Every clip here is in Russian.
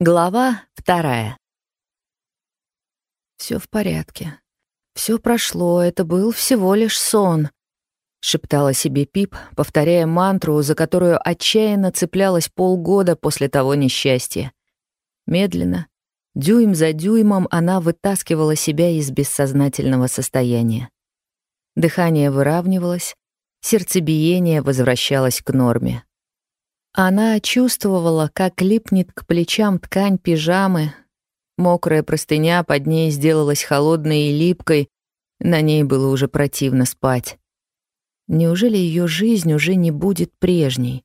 Глава вторая. Все в порядке. Все прошло, это был всего лишь сон», — шептала себе Пип, повторяя мантру, за которую отчаянно цеплялась полгода после того несчастья. Медленно, дюйм за дюймом, она вытаскивала себя из бессознательного состояния. Дыхание выравнивалось, сердцебиение возвращалось к норме. Она чувствовала, как липнет к плечам ткань пижамы. Мокрая простыня под ней сделалась холодной и липкой, на ней было уже противно спать. Неужели ее жизнь уже не будет прежней?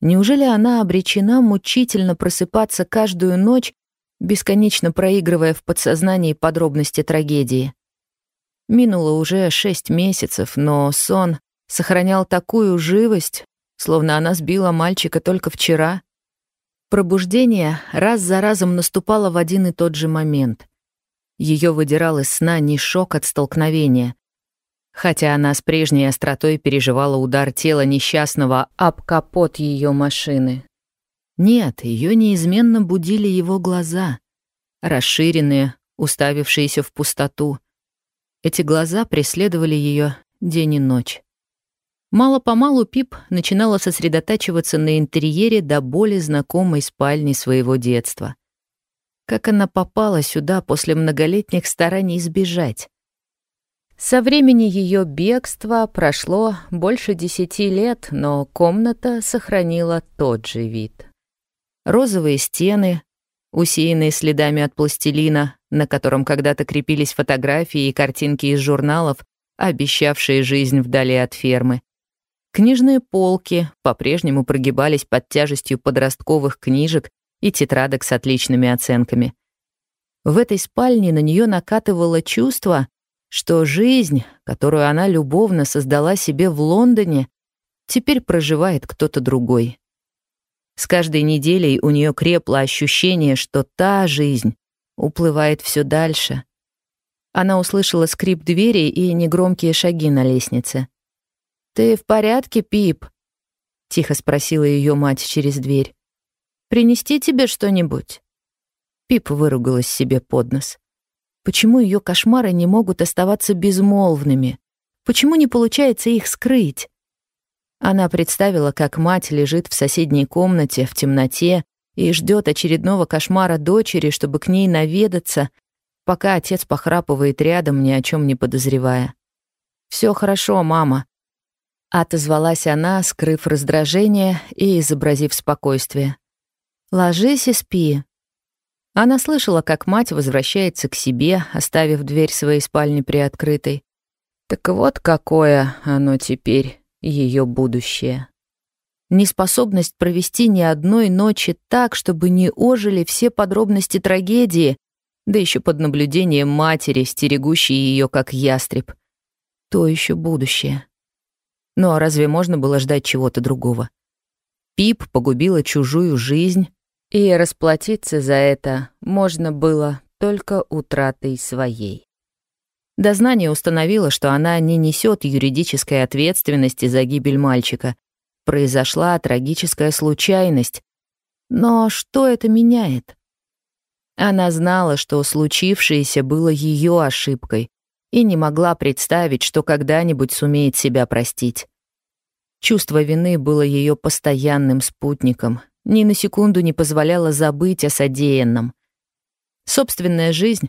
Неужели она обречена мучительно просыпаться каждую ночь, бесконечно проигрывая в подсознании подробности трагедии? Минуло уже шесть месяцев, но сон сохранял такую живость, словно она сбила мальчика только вчера. Пробуждение раз за разом наступало в один и тот же момент. Ее выдирал из сна не шок от столкновения. Хотя она с прежней остротой переживала удар тела несчастного об капот ее машины. Нет, ее неизменно будили его глаза, расширенные, уставившиеся в пустоту. Эти глаза преследовали ее день и ночь. Мало-помалу Пип начинала сосредотачиваться на интерьере до боли знакомой спальни своего детства. Как она попала сюда после многолетних стараний сбежать? Со времени ее бегства прошло больше десяти лет, но комната сохранила тот же вид. Розовые стены, усеянные следами от пластилина, на котором когда-то крепились фотографии и картинки из журналов, обещавшие жизнь вдали от фермы. Книжные полки по-прежнему прогибались под тяжестью подростковых книжек и тетрадок с отличными оценками. В этой спальне на нее накатывало чувство, что жизнь, которую она любовно создала себе в Лондоне, теперь проживает кто-то другой. С каждой неделей у нее крепло ощущение, что та жизнь уплывает все дальше. Она услышала скрип двери и негромкие шаги на лестнице. «Ты в порядке, Пип?» — тихо спросила ее мать через дверь. «Принести тебе что-нибудь?» Пип выругалась себе под нос. Почему ее кошмары не могут оставаться безмолвными? Почему не получается их скрыть? Она представила, как мать лежит в соседней комнате в темноте и ждет очередного кошмара дочери, чтобы к ней наведаться, пока отец похрапывает рядом, ни о чем не подозревая. Все хорошо, мама. Отозвалась она, скрыв раздражение и изобразив спокойствие. «Ложись и спи». Она слышала, как мать возвращается к себе, оставив дверь своей спальни приоткрытой. Так вот какое оно теперь, ее будущее. Неспособность провести ни одной ночи так, чтобы не ожили все подробности трагедии, да еще под наблюдением матери, стерегущей ее как ястреб. То еще будущее. Ну а разве можно было ждать чего-то другого? Пип погубила чужую жизнь, и расплатиться за это можно было только утратой своей. Дознание установило, что она не несет юридической ответственности за гибель мальчика. Произошла трагическая случайность. Но что это меняет? Она знала, что случившееся было ее ошибкой, и не могла представить, что когда-нибудь сумеет себя простить. Чувство вины было ее постоянным спутником, ни на секунду не позволяло забыть о содеянном. Собственная жизнь,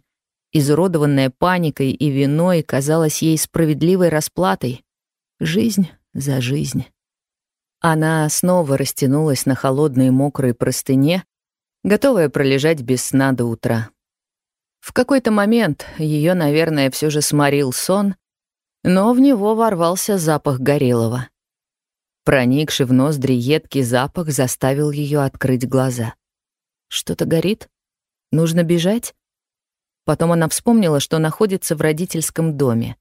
изуродованная паникой и виной, казалась ей справедливой расплатой. Жизнь за жизнь. Она снова растянулась на холодной мокрой простыне, готовая пролежать без сна до утра. В какой-то момент ее, наверное, все же сморил сон, но в него ворвался запах горелого. Проникший в ноздри едкий запах заставил ее открыть глаза. Что-то горит? Нужно бежать? Потом она вспомнила, что находится в родительском доме.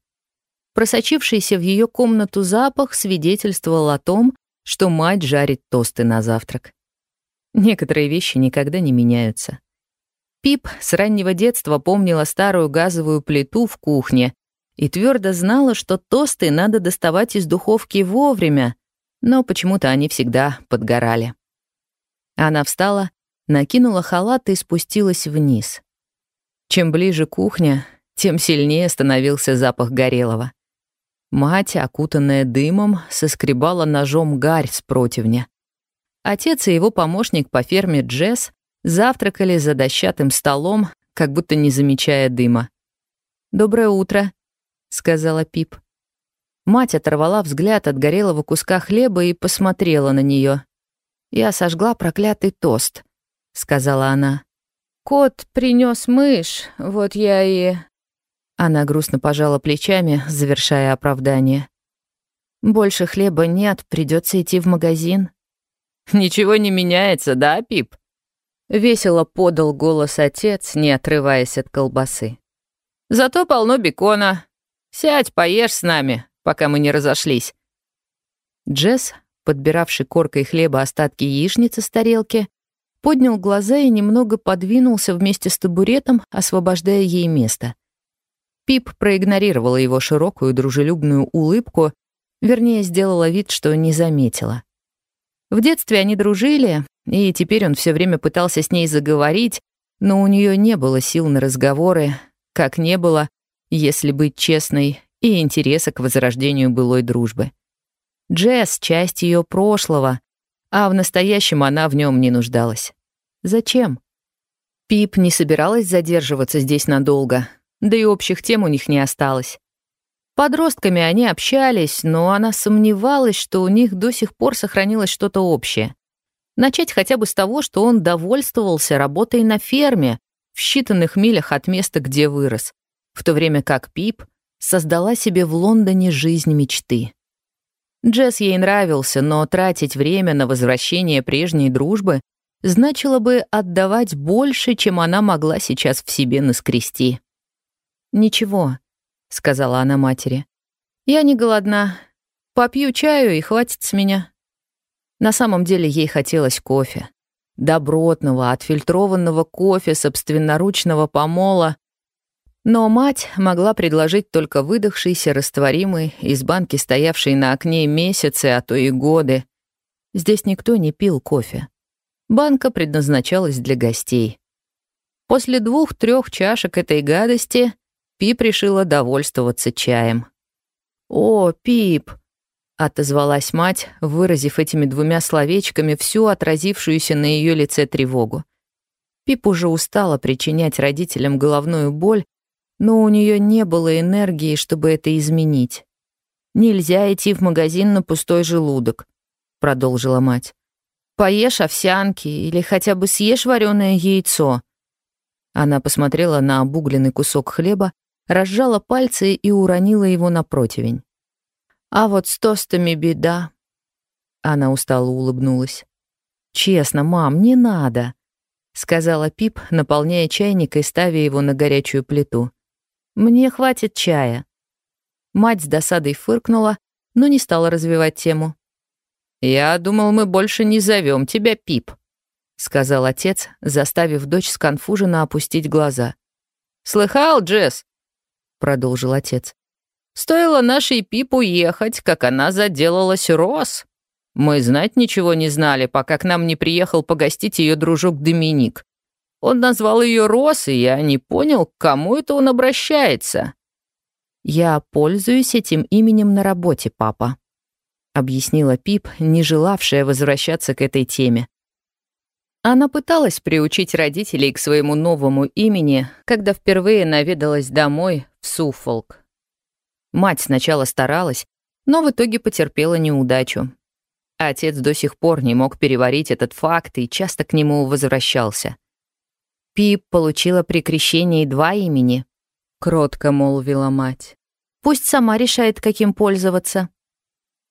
Просочившийся в ее комнату запах свидетельствовал о том, что мать жарит тосты на завтрак. Некоторые вещи никогда не меняются. Пип с раннего детства помнила старую газовую плиту в кухне и твердо знала, что тосты надо доставать из духовки вовремя, но почему-то они всегда подгорали. Она встала, накинула халат и спустилась вниз. Чем ближе кухня, тем сильнее становился запах горелого. Мать, окутанная дымом, соскребала ножом гарь с противня. Отец и его помощник по ферме Джесс завтракали за дощатым столом, как будто не замечая дыма. «Доброе утро», — сказала Пип. Мать оторвала взгляд от горелого куска хлеба и посмотрела на нее. «Я сожгла проклятый тост», — сказала она. «Кот принес мышь, вот я и...» Она грустно пожала плечами, завершая оправдание. «Больше хлеба нет, придется идти в магазин». «Ничего не меняется, да, Пип?» Весело подал голос отец, не отрываясь от колбасы. «Зато полно бекона. Сядь, поешь с нами, пока мы не разошлись». Джесс, подбиравший коркой хлеба остатки яичницы с тарелки, поднял глаза и немного подвинулся вместе с табуретом, освобождая ей место. Пип проигнорировала его широкую дружелюбную улыбку, вернее, сделала вид, что не заметила. В детстве они дружили, и теперь он все время пытался с ней заговорить, но у нее не было сил на разговоры, как не было, если быть честной, и интереса к возрождению былой дружбы. Джесс — часть ее прошлого, а в настоящем она в нем не нуждалась. Зачем? Пип не собиралась задерживаться здесь надолго, да и общих тем у них не осталось. Подростками они общались, но она сомневалась, что у них до сих пор сохранилось что-то общее. Начать хотя бы с того, что он довольствовался работой на ферме, в считанных милях от места, где вырос, в то время как Пип создала себе в Лондоне жизнь мечты. Джесс ей нравился, но тратить время на возвращение прежней дружбы значило бы отдавать больше, чем она могла сейчас в себе наскрести. «Ничего», — сказала она матери. «Я не голодна. Попью чаю и хватит с меня». На самом деле ей хотелось кофе. Добротного, отфильтрованного кофе собственноручного помола. Но мать могла предложить только выдохшийся, растворимый, из банки, стоявший на окне месяцы, а то и годы. Здесь никто не пил кофе. Банка предназначалась для гостей. После двух-трех чашек этой гадости Пип решила довольствоваться чаем. «О, Пип!» — отозвалась мать, выразив этими двумя словечками всю отразившуюся на ее лице тревогу. Пип уже устала причинять родителям головную боль, но у нее не было энергии, чтобы это изменить. «Нельзя идти в магазин на пустой желудок», — продолжила мать. «Поешь овсянки или хотя бы съешь вареное яйцо». Она посмотрела на обугленный кусок хлеба, разжала пальцы и уронила его на противень. «А вот с тостами беда». Она устало улыбнулась. «Честно, мам, не надо», — сказала Пип, наполняя чайник и ставя его на горячую плиту. «Мне хватит чая». Мать с досадой фыркнула, но не стала развивать тему. «Я думал, мы больше не зовем тебя Пип», — сказал отец, заставив дочь сконфуженно опустить глаза. «Слыхал, Джесс? Продолжил отец. «Стоило нашей Пип уехать, как она заделалась Рос. Мы знать ничего не знали, пока к нам не приехал погостить ее дружок Доминик. Он назвал ее Рос, и я не понял, к кому это он обращается». «Я пользуюсь этим именем на работе, папа», — объяснила Пип, не желавшая возвращаться к этой теме. Она пыталась приучить родителей к своему новому имени, когда впервые наведалась домой в Суффолк. Мать сначала старалась, но в итоге потерпела неудачу. Отец до сих пор не мог переварить этот факт и часто к нему возвращался. «Пип получила при крещении два имени», — кротко молвила мать. «Пусть сама решает, каким пользоваться».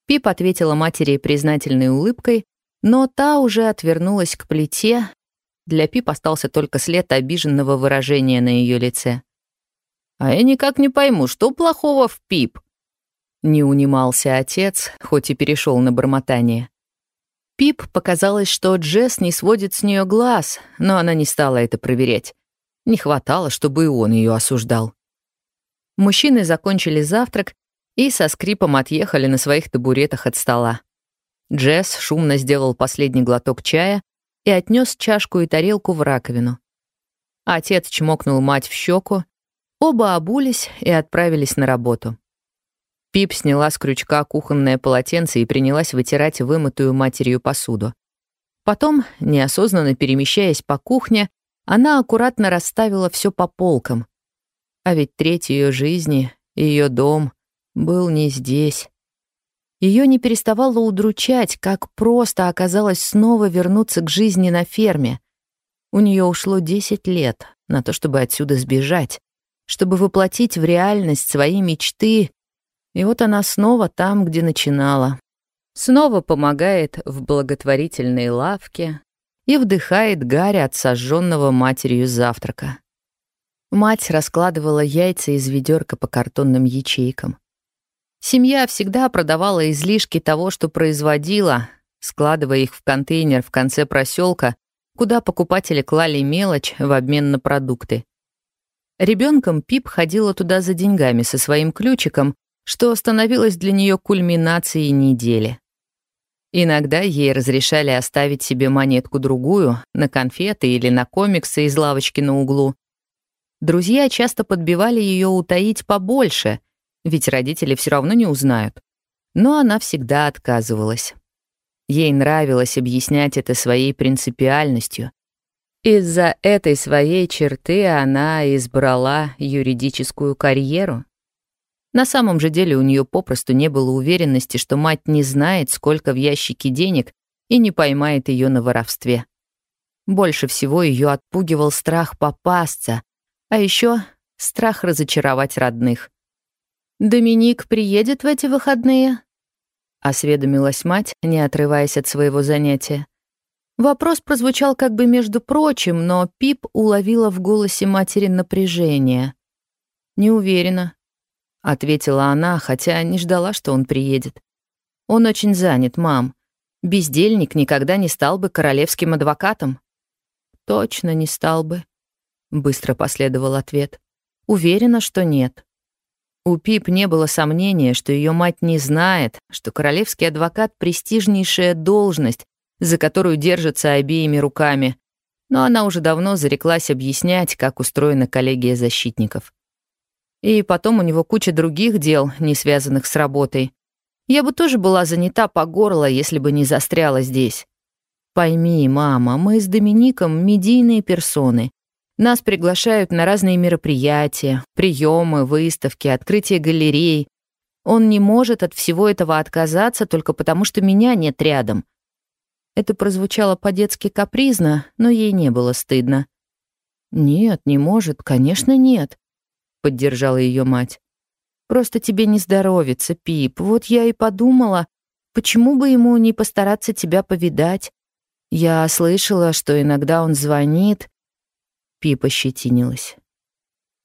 Пип ответила матери признательной улыбкой, но та уже отвернулась к плите. Для Пип остался только след обиженного выражения на ее лице. «А я никак не пойму, что плохого в Пип?» Не унимался отец, хоть и перешел на бормотание. Пип показалось, что Джесс не сводит с нее глаз, но она не стала это проверять. Не хватало, чтобы и он ее осуждал. Мужчины закончили завтрак и со скрипом отъехали на своих табуретах от стола. Джесс шумно сделал последний глоток чая и отнес чашку и тарелку в раковину. Отец чмокнул мать в щеку, оба обулись и отправились на работу. Пип сняла с крючка кухонное полотенце и принялась вытирать вымытую матерью посуду. Потом, неосознанно перемещаясь по кухне, она аккуратно расставила все по полкам. А ведь треть ее жизни, ее дом, был не здесь. Ее не переставало удручать, как просто оказалось снова вернуться к жизни на ферме. У нее ушло 10 лет на то, чтобы отсюда сбежать, чтобы воплотить в реальность свои мечты и вот она снова там, где начинала. Снова помогает в благотворительной лавке и вдыхает гарь от сожженного матерью завтрака. Мать раскладывала яйца из ведерка по картонным ячейкам. Семья всегда продавала излишки того, что производила, складывая их в контейнер в конце проселка, куда покупатели клали мелочь в обмен на продукты. Ребенком Пип ходила туда за деньгами со своим ключиком что становилось для нее кульминацией недели. Иногда ей разрешали оставить себе монетку-другую на конфеты или на комиксы из лавочки на углу. Друзья часто подбивали ее утаить побольше, ведь родители все равно не узнают. Но она всегда отказывалась. Ей нравилось объяснять это своей принципиальностью. Из-за этой своей черты она избрала юридическую карьеру. На самом же деле у нее попросту не было уверенности, что мать не знает, сколько в ящике денег, и не поймает ее на воровстве. Больше всего ее отпугивал страх попасться, а еще страх разочаровать родных. «Доминик приедет в эти выходные?» — осведомилась мать, не отрываясь от своего занятия. Вопрос прозвучал как бы между прочим, но Пип уловила в голосе матери напряжение. «Не уверена», — ответила она, хотя не ждала, что он приедет. «Он очень занят, мам. Бездельник никогда не стал бы королевским адвокатом». «Точно не стал бы», — быстро последовал ответ. «Уверена, что нет». У Пип не было сомнения, что ее мать не знает, что королевский адвокат — престижнейшая должность, за которую держится обеими руками, но она уже давно зареклась объяснять, как устроена коллегия защитников. И потом у него куча других дел, не связанных с работой. Я бы тоже была занята по горло, если бы не застряла здесь. Пойми, мама, мы с Домиником медийные персоны. Нас приглашают на разные мероприятия, приемы, выставки, открытие галерей. Он не может от всего этого отказаться только потому, что меня нет рядом. Это прозвучало по-детски капризно, но ей не было стыдно. «Нет, не может, конечно, нет. — поддержала ее мать. «Просто тебе не здоровится, Пип. Вот я и подумала, почему бы ему не постараться тебя повидать? Я слышала, что иногда он звонит». Пип ощетинилась.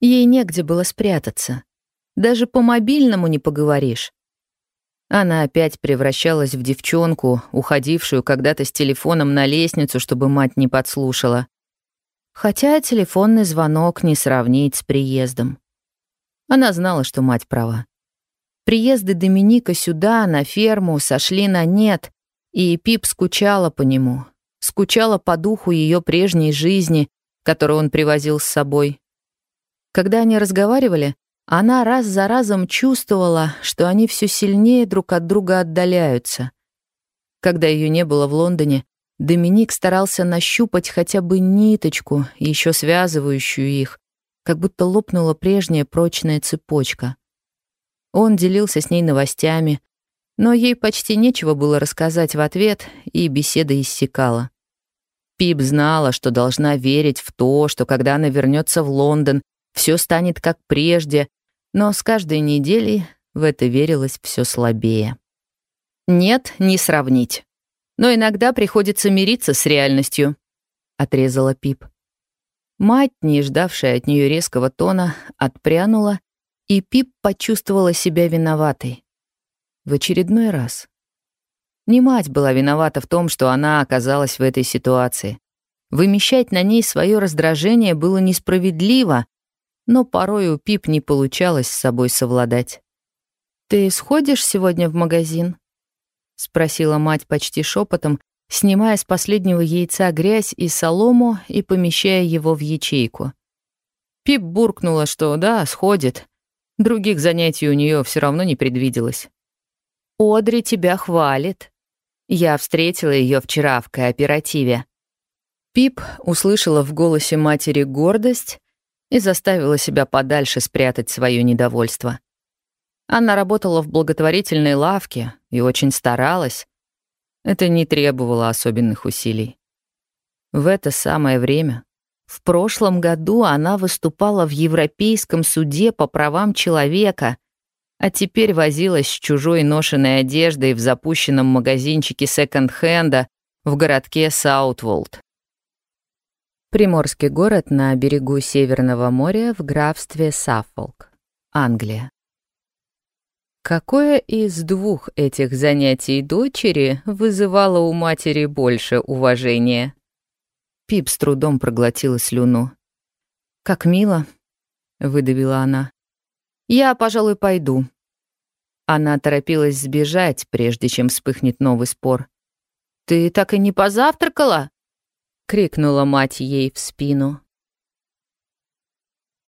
Ей негде было спрятаться. Даже по мобильному не поговоришь. Она опять превращалась в девчонку, уходившую когда-то с телефоном на лестницу, чтобы мать не подслушала. Хотя телефонный звонок не сравнить с приездом. Она знала, что мать права. Приезды Доминика сюда, на ферму, сошли на нет, и Пип скучала по нему, скучала по духу ее прежней жизни, которую он привозил с собой. Когда они разговаривали, она раз за разом чувствовала, что они все сильнее друг от друга отдаляются. Когда ее не было в Лондоне, Доминик старался нащупать хотя бы ниточку, еще связывающую их, как будто лопнула прежняя прочная цепочка. Он делился с ней новостями, но ей почти нечего было рассказать в ответ, и беседа иссякала. Пип знала, что должна верить в то, что когда она вернется в Лондон, все станет как прежде, но с каждой неделей в это верилось все слабее. «Нет, не сравнить. Но иногда приходится мириться с реальностью», — отрезала Пип. Мать, не ждавшая от нее резкого тона, отпрянула, и Пип почувствовала себя виноватой. В очередной раз. Не мать была виновата в том, что она оказалась в этой ситуации. Вымещать на ней свое раздражение было несправедливо, но порой у Пип не получалось с собой совладать. «Ты сходишь сегодня в магазин?» — спросила мать почти шепотом, снимая с последнего яйца грязь и солому и помещая его в ячейку. Пип буркнула, что да, сходит. Других занятий у нее все равно не предвиделось. «Одри тебя хвалит. Я встретила ее вчера в кооперативе». Пип услышала в голосе матери гордость и заставила себя подальше спрятать свое недовольство. Она работала в благотворительной лавке и очень старалась. Это не требовало особенных усилий. В это самое время, в прошлом году она выступала в Европейском суде по правам человека, а теперь возилась с чужой ношенной одеждой в запущенном магазинчике секонд-хенда в городке Саутволд. Приморский город на берегу Северного моря в графстве Саффолк, Англия. Какое из двух этих занятий дочери вызывало у матери больше уважения? Пип с трудом проглотила слюну. «Как мило», — выдавила она. «Я, пожалуй, пойду». Она торопилась сбежать, прежде чем вспыхнет новый спор. «Ты так и не позавтракала?» — крикнула мать ей в спину.